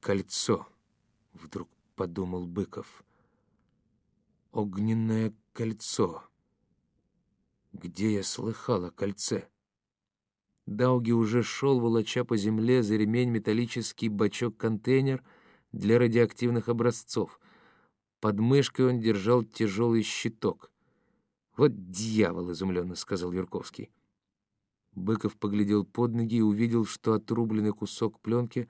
кольцо», — вдруг подумал Быков. «Огненное кольцо. Где я слыхал о кольце?» Дауги уже шел, волоча по земле за ремень металлический бачок-контейнер для радиоактивных образцов. Под мышкой он держал тяжелый щиток. «Вот дьявол!» — изумленно сказал Юрковский. Быков поглядел под ноги и увидел, что отрубленный кусок пленки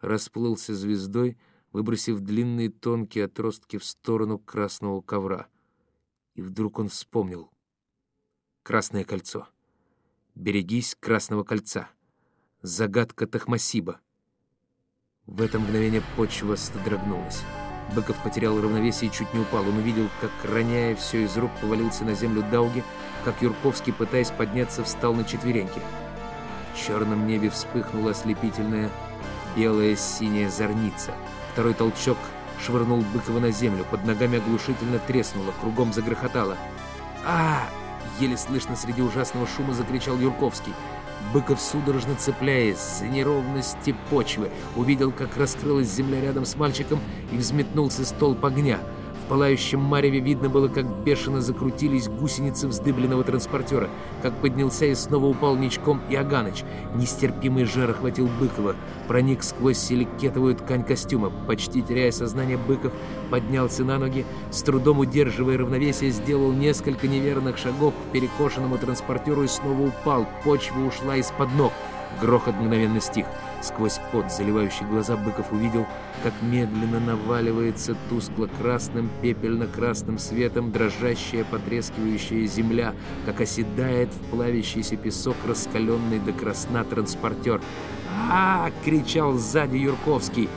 расплылся звездой, выбросив длинные тонкие отростки в сторону красного ковра. И вдруг он вспомнил. Красное кольцо. «Берегись Красного кольца». Загадка Тахмасиба. В это мгновение почва содрогнулась. Быков потерял равновесие и чуть не упал. Он увидел, как, роняя все из рук, повалился на землю Дауги, как Юрковский, пытаясь подняться, встал на четвереньки. В черном небе вспыхнула ослепительная белая синяя зорница. Второй толчок швырнул Быкова на землю. Под ногами оглушительно треснуло, кругом загрохотало. а Еле слышно среди ужасного шума закричал Юрковский. Быков, судорожно цепляясь за неровности почвы, увидел, как раскрылась земля рядом с мальчиком и взметнулся столб огня — в пылающем мареве видно было, как бешено закрутились гусеницы вздыбленного транспортера, как поднялся и снова упал ничком Иоганыч. Нестерпимый жар охватил Быкова, проник сквозь силикетовую ткань костюма. Почти теряя сознание, Быков поднялся на ноги, с трудом удерживая равновесие, сделал несколько неверных шагов к перекошенному транспортеру и снова упал. Почва ушла из-под ног. Грохот мгновенно стих. Сквозь пот, заливающий глаза, Быков увидел, как медленно наваливается тускло-красным, пепельно-красным светом дрожащая, потрескивающая земля, как оседает в плавящийся песок раскаленный до красна транспортер. а, -а, -а кричал сзади Юрковский.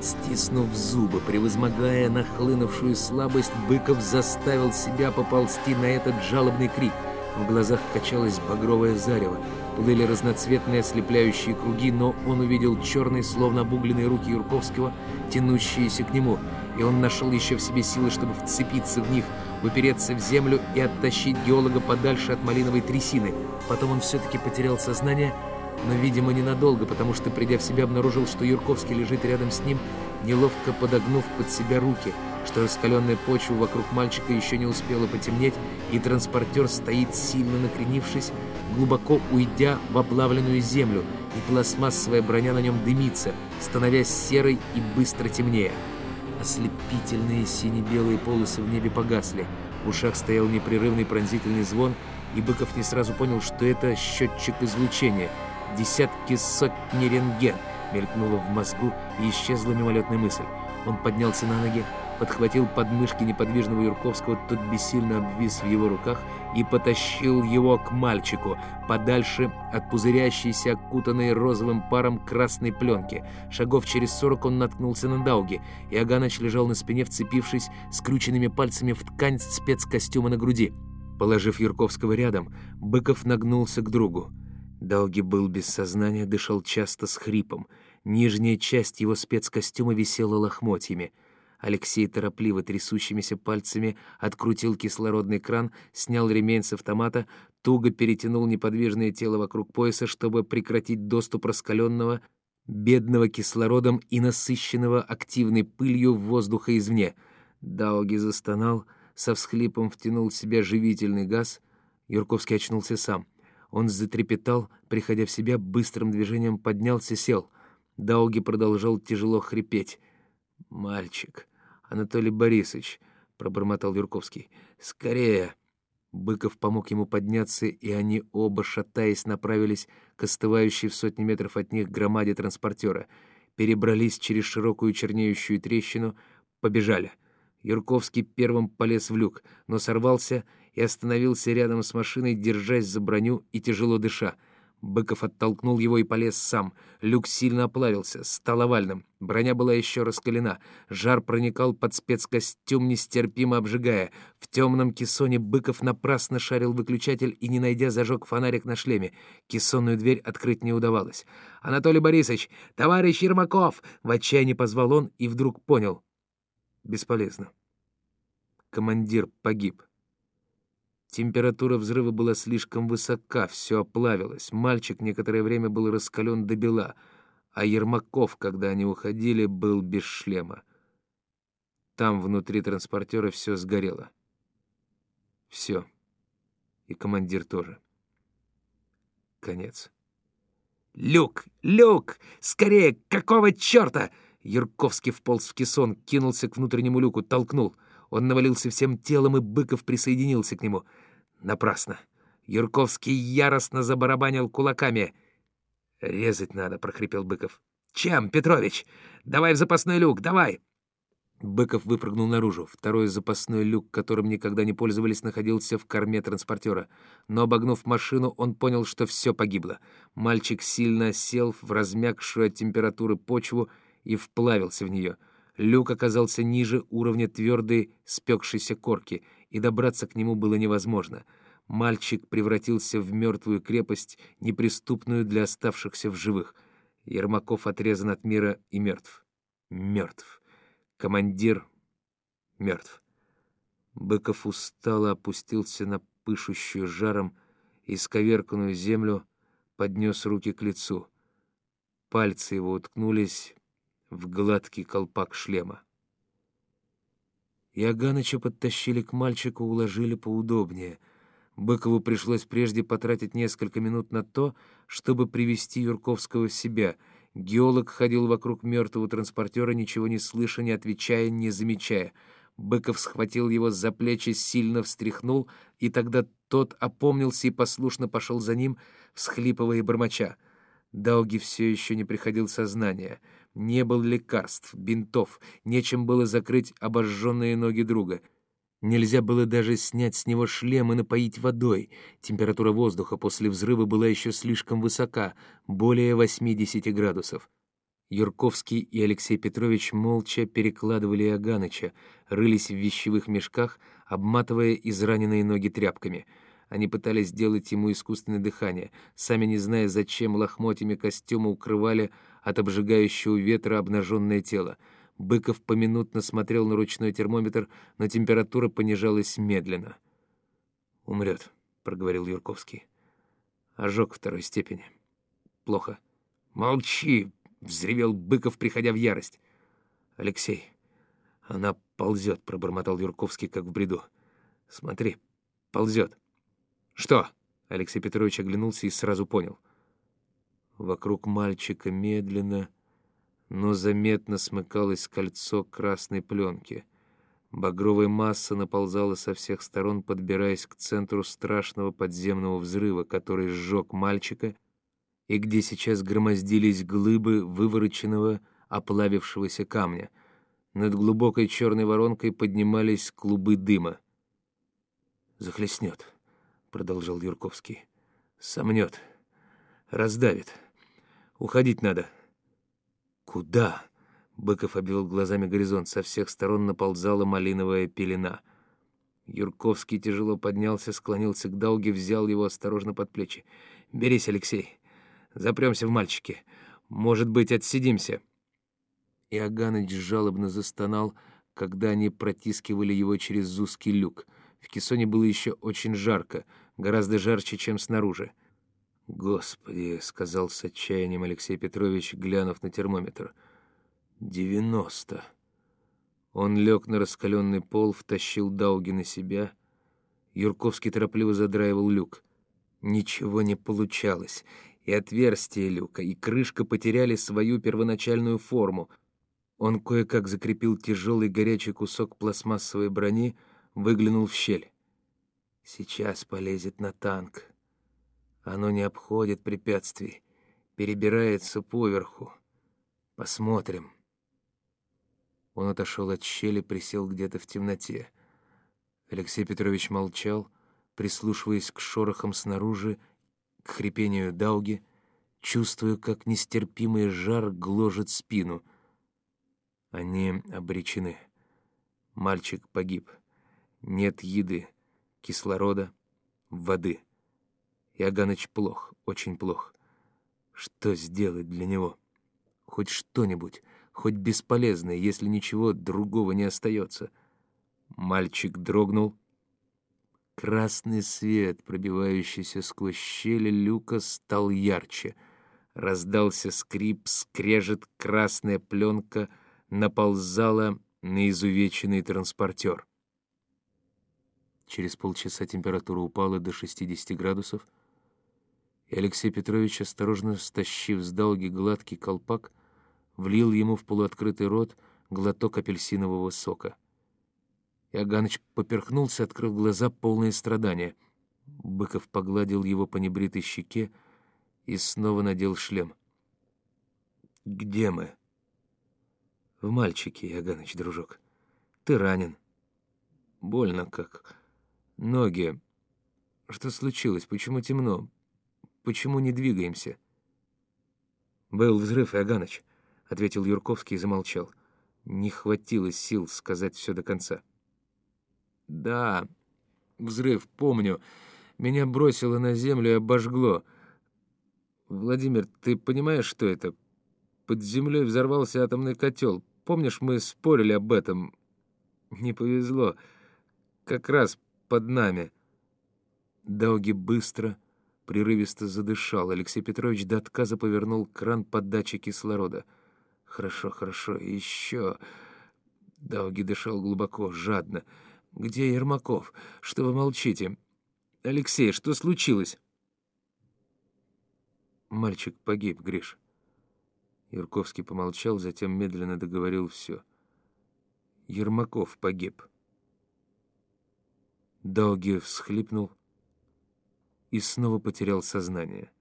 Стиснув зубы, превозмогая нахлынувшую слабость, Быков заставил себя поползти на этот жалобный крик. В глазах качалось багровое зарево. Плыли разноцветные ослепляющие круги, но он увидел черные, словно обугленные руки Юрковского, тянущиеся к нему, и он нашел еще в себе силы, чтобы вцепиться в них, упереться в землю и оттащить геолога подальше от малиновой трясины. Потом он все-таки потерял сознание, но, видимо, ненадолго, потому что, придя в себя, обнаружил, что Юрковский лежит рядом с ним, неловко подогнув под себя руки – что раскаленная почва вокруг мальчика еще не успела потемнеть, и транспортер стоит сильно накренившись, глубоко уйдя в оплавленную землю, и пластмассовая броня на нем дымится, становясь серой и быстро темнее. Ослепительные сине-белые полосы в небе погасли, в ушах стоял непрерывный пронзительный звон, и Быков не сразу понял, что это счетчик излучения. Десятки сотни рентген мелькнуло в мозгу, и исчезла мимолетная мысль. Он поднялся на ноги, подхватил подмышки неподвижного Юрковского, тот бессильно обвис в его руках и потащил его к мальчику, подальше от пузырящейся, окутанной розовым паром красной пленки. Шагов через сорок он наткнулся на Дауги, и Аганыч лежал на спине, вцепившись скрученными пальцами в ткань спецкостюма на груди. Положив Юрковского рядом, Быков нагнулся к другу. Дауги был без сознания, дышал часто с хрипом. Нижняя часть его спецкостюма висела лохмотьями — Алексей торопливо трясущимися пальцами открутил кислородный кран, снял ремень с автомата, туго перетянул неподвижное тело вокруг пояса, чтобы прекратить доступ раскаленного, бедного кислородом и насыщенного активной пылью воздуха извне. Дауги застонал, со всхлипом втянул в себя живительный газ. Юрковский очнулся сам. Он затрепетал, приходя в себя, быстрым движением поднялся, сел. Дауги продолжал тяжело хрипеть. «Мальчик», Анатолий Борисович», — пробормотал Юрковский. «Скорее!» Быков помог ему подняться, и они оба, шатаясь, направились к остывающей в сотни метров от них громаде транспортера. Перебрались через широкую чернеющую трещину, побежали. Юрковский первым полез в люк, но сорвался и остановился рядом с машиной, держась за броню и тяжело дыша. Быков оттолкнул его и полез сам. Люк сильно оплавился, стал овальным. Броня была еще раскалена. Жар проникал под спецкостюм, нестерпимо обжигая. В темном кессоне Быков напрасно шарил выключатель и, не найдя, зажег фонарик на шлеме. Кессонную дверь открыть не удавалось. «Анатолий Борисович! Товарищ Ермаков!» В отчаянии позвал он и вдруг понял. Бесполезно. Командир погиб. Температура взрыва была слишком высока, все оплавилось. Мальчик некоторое время был раскален до бела. а Ермаков, когда они уходили, был без шлема. Там внутри транспортера все сгорело. Все. И командир тоже. Конец. «Люк! Люк! Скорее! Какого черта?» Юрковский вполз в кессон, кинулся к внутреннему люку, толкнул. Он навалился всем телом, и Быков присоединился к нему. Напрасно. Юрковский яростно забарабанил кулаками. «Резать надо», — прохрипел Быков. «Чем, Петрович? Давай в запасной люк, давай!» Быков выпрыгнул наружу. Второй запасной люк, которым никогда не пользовались, находился в корме транспортера. Но, обогнув машину, он понял, что все погибло. Мальчик сильно сел в размягшую от температуры почву и вплавился в нее. Люк оказался ниже уровня твердой спекшейся корки, и добраться к нему было невозможно. Мальчик превратился в мертвую крепость, неприступную для оставшихся в живых. Ермаков отрезан от мира и мертв. Мертв. Командир мертв. Быков устало опустился на пышущую жаром и сковерканную землю, поднес руки к лицу. Пальцы его уткнулись в гладкий колпак шлема. Яганыча подтащили к мальчику, уложили поудобнее. Быкову пришлось прежде потратить несколько минут на то, чтобы привести Юрковского в себя — Геолог ходил вокруг мертвого транспортера, ничего не слыша, не отвечая, не замечая. Быков схватил его за плечи, сильно встряхнул, и тогда тот опомнился и послушно пошел за ним, всхлипывая и бормоча. Дауги все еще не приходил в сознание. Не было лекарств, бинтов, нечем было закрыть обожженные ноги друга — Нельзя было даже снять с него шлем и напоить водой. Температура воздуха после взрыва была еще слишком высока, более 80 градусов. Юрковский и Алексей Петрович молча перекладывали Аганыча, рылись в вещевых мешках, обматывая израненные ноги тряпками. Они пытались сделать ему искусственное дыхание, сами не зная, зачем лохмотьями костюма укрывали от обжигающего ветра обнаженное тело. Быков поминутно смотрел на ручной термометр, но температура понижалась медленно. «Умрет», — проговорил Юрковский. «Ожог второй степени. Плохо». «Молчи!» — взревел Быков, приходя в ярость. «Алексей, она ползет», — пробормотал Юрковский, как в бреду. «Смотри, ползет». «Что?» — Алексей Петрович оглянулся и сразу понял. Вокруг мальчика медленно но заметно смыкалось кольцо красной пленки. Багровая масса наползала со всех сторон, подбираясь к центру страшного подземного взрыва, который сжег мальчика, и где сейчас громоздились глыбы вывороченного, оплавившегося камня. Над глубокой черной воронкой поднимались клубы дыма. «Захлестнет», — продолжал Юрковский. «Сомнет. Раздавит. Уходить надо». «Куда?» — Быков обвел глазами горизонт. Со всех сторон наползала малиновая пелена. Юрковский тяжело поднялся, склонился к Дауге, взял его осторожно под плечи. «Берись, Алексей. Запремся в мальчике. Может быть, отсидимся». И Аганыч жалобно застонал, когда они протискивали его через узкий люк. В кессоне было еще очень жарко, гораздо жарче, чем снаружи. «Господи!» — сказал с отчаянием Алексей Петрович, глянув на термометр. «Девяносто!» Он лег на раскаленный пол, втащил Дауги на себя. Юрковский торопливо задраивал люк. Ничего не получалось. И отверстие люка, и крышка потеряли свою первоначальную форму. Он кое-как закрепил тяжелый горячий кусок пластмассовой брони, выглянул в щель. «Сейчас полезет на танк», оно не обходит препятствий, перебирается поверху. Посмотрим. Он отошел от щели, присел где-то в темноте. Алексей Петрович молчал, прислушиваясь к шорохам снаружи, к хрипению Дауги, чувствуя, как нестерпимый жар гложет спину. Они обречены. Мальчик погиб. Нет еды, кислорода, воды. Иоганныч плох, очень плох. Что сделать для него? Хоть что-нибудь, хоть бесполезное, если ничего другого не остается. Мальчик дрогнул. Красный свет, пробивающийся сквозь щели люка, стал ярче. Раздался скрип, скрежет, красная пленка наползала на изувеченный транспортер. Через полчаса температура упала до 60 градусов, и Алексей Петрович, осторожно стащив с долги гладкий колпак, влил ему в полуоткрытый рот глоток апельсинового сока. Иоганныч поперхнулся, открыв глаза, полные страдания. Быков погладил его по небритой щеке и снова надел шлем. «Где мы?» «В мальчике, Иоганныч, дружок. Ты ранен. Больно как. Ноги. Что случилось? Почему темно? Почему не двигаемся?» «Был взрыв, Иоганныч», — ответил Юрковский и замолчал. Не хватило сил сказать все до конца. «Да, взрыв, помню. Меня бросило на землю и обожгло. Владимир, ты понимаешь, что это? Под землей взорвался атомный котел. Помнишь, мы спорили об этом? Не повезло. Как раз под нами». Дауги быстро, прерывисто задышал. Алексей Петрович до отказа повернул кран подачи кислорода. «Хорошо, хорошо, еще...» Дауги дышал глубоко, жадно. «Где Ермаков? Что вы молчите? Алексей, что случилось?» «Мальчик погиб, Гриш». Юрковский помолчал, затем медленно договорил все. «Ермаков погиб». Дауги всхлипнул и снова потерял сознание.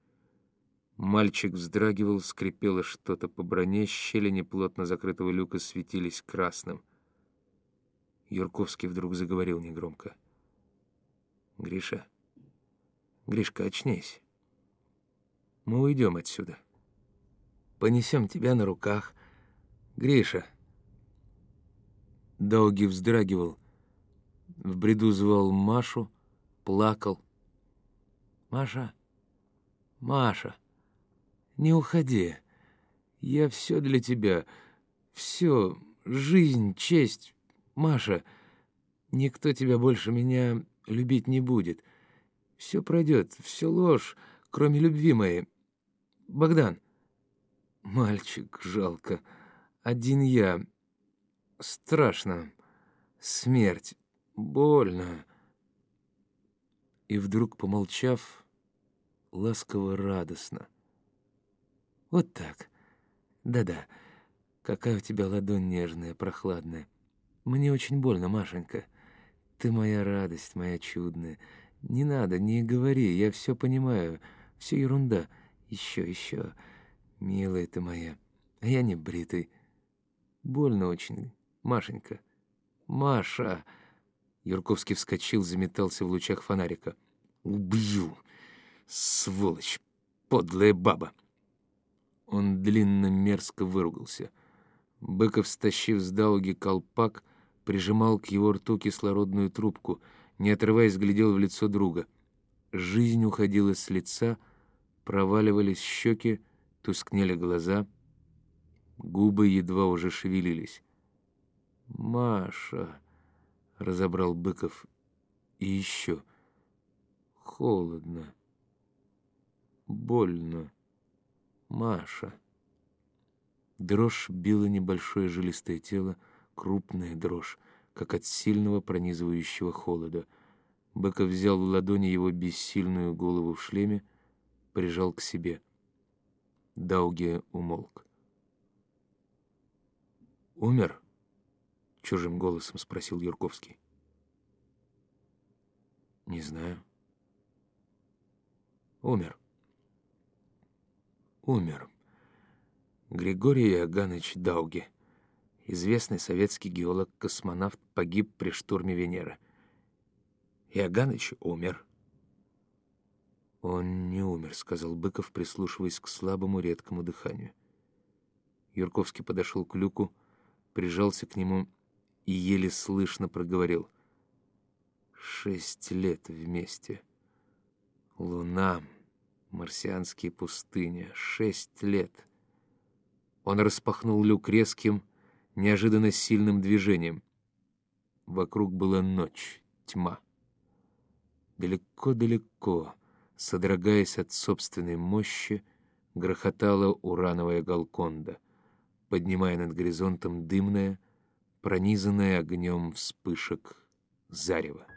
Мальчик вздрагивал, скрипело что-то по броне, щели неплотно закрытого люка светились красным. Юрковский вдруг заговорил негромко. «Гриша, Гришка, очнись. Мы уйдем отсюда. Понесем тебя на руках. Гриша!» Долги вздрагивал. В бреду звал Машу, плакал. «Маша, Маша, не уходи. Я все для тебя. Все, жизнь, честь. Маша, никто тебя больше меня любить не будет. Все пройдет, все ложь, кроме любви моей. Богдан. Мальчик, жалко. Один я. Страшно. Смерть. Больно. И вдруг, помолчав, ласково-радостно. Вот так. Да-да. Какая у тебя ладонь нежная, прохладная. Мне очень больно, Машенька. Ты моя радость, моя чудная. Не надо, не говори, я все понимаю. Все ерунда. Еще, еще. Милая ты моя. А я не бритый. Больно очень, Машенька. Маша! Юрковский вскочил, заметался в лучах фонарика. «Убью!» Сволочь, подлая баба!» Он длинно мерзко выругался. Быков, стащив с Дауги колпак, прижимал к его рту кислородную трубку, не отрываясь, глядел в лицо друга. Жизнь уходила с лица, проваливались щеки, тускнели глаза, губы едва уже шевелились. «Маша!» — разобрал Быков. «И еще. Холодно». Больно. Маша. Дрожь била небольшое жилистое тело, крупная дрожь, как от сильного пронизывающего холода. Быков взял в ладони его бессильную голову в шлеме, прижал к себе. Дауги умолк. «Умер?» — чужим голосом спросил Юрковский. «Не знаю». «Умер» умер. Григорий Иоганнович Дауги, известный советский геолог-космонавт, погиб при штурме Венеры. Иоганныч умер. «Он не умер», — сказал Быков, прислушиваясь к слабому редкому дыханию. Юрковский подошел к люку, прижался к нему и еле слышно проговорил. «Шесть лет вместе. Луна, Марсианские пустыни. Шесть лет. Он распахнул люк резким, неожиданно сильным движением. Вокруг была ночь, тьма. Далеко-далеко, содрогаясь от собственной мощи, грохотала урановая Галконда, поднимая над горизонтом дымное, пронизанное огнем вспышек зарево.